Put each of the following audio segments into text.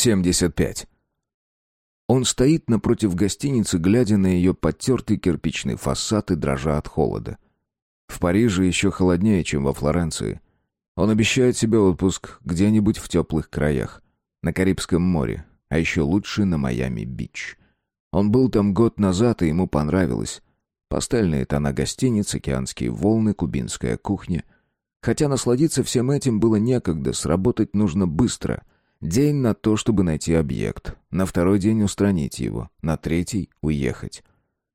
75. Он стоит напротив гостиницы, глядя на ее подтертый кирпичный фасад и дрожа от холода. В Париже еще холоднее, чем во Флоренции. Он обещает себе отпуск где-нибудь в теплых краях. На Карибском море, а еще лучше на Майами-Бич. Он был там год назад, и ему понравилось. Пастельные тона гостиниц, океанские волны, кубинская кухня. Хотя насладиться всем этим было некогда, сработать нужно быстро. День на то, чтобы найти объект. На второй день устранить его. На третий — уехать.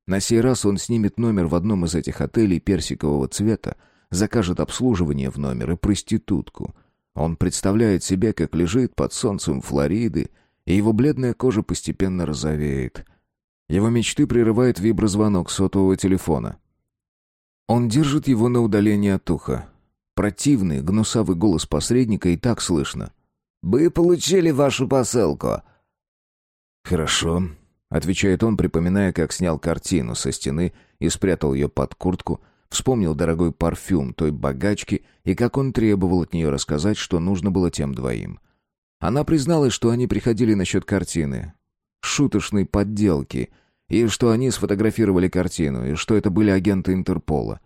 На сей раз он снимет номер в одном из этих отелей персикового цвета, закажет обслуживание в номер и проститутку. Он представляет себе, как лежит под солнцем Флориды, и его бледная кожа постепенно розовеет — его мечты прерывает виброзвонок сотового телефона. Он держит его на удалении от уха. Противный, гнусавый голос посредника и так слышно. «Вы получили вашу посылку». «Хорошо», — отвечает он, припоминая, как снял картину со стены и спрятал ее под куртку, вспомнил дорогой парфюм той богачки и как он требовал от нее рассказать, что нужно было тем двоим. Она призналась, что они приходили насчет картины, шуточной подделки, и что они сфотографировали картину, и что это были агенты Интерпола.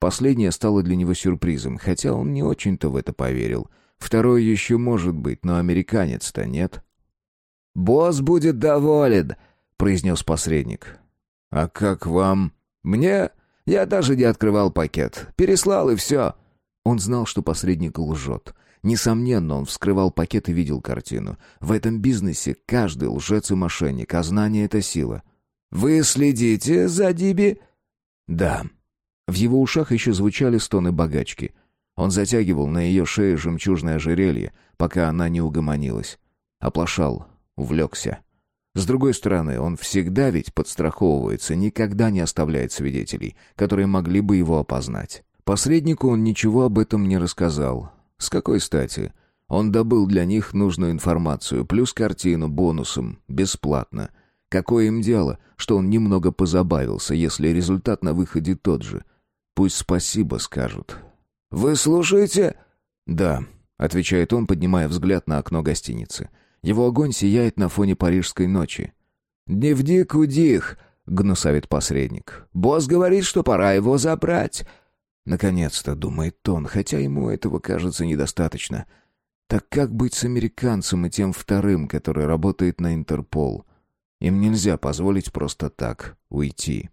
Последнее стало для него сюрпризом, хотя он не очень-то в это поверил. Второе еще может быть, но американец-то нет. «Босс будет доволен», — произнес посредник. «А как вам?» «Мне? Я даже не открывал пакет. Переслал и все». Он знал, что посредник лжет. Несомненно, он вскрывал пакет и видел картину. В этом бизнесе каждый лжец и мошенник, а знание — это сила. «Вы следите за Диби?» «Да». В его ушах еще звучали стоны богачки. Он затягивал на ее шее жемчужное ожерелье, пока она не угомонилась. Оплошал, увлекся. С другой стороны, он всегда ведь подстраховывается, никогда не оставляет свидетелей, которые могли бы его опознать. Посреднику он ничего об этом не рассказал. С какой стати? Он добыл для них нужную информацию, плюс картину бонусом, бесплатно. Какое им дело, что он немного позабавился, если результат на выходе тот же? Пусть спасибо скажут. «Вы слушаете?» «Да», — отвечает он, поднимая взгляд на окно гостиницы. Его огонь сияет на фоне парижской ночи. «Дневник удих», — гнусавит посредник. «Босс говорит, что пора его забрать. Наконец-то, думает он, хотя ему этого кажется недостаточно. Так как быть с американцем и тем вторым, который работает на Интерпол? Им нельзя позволить просто так уйти.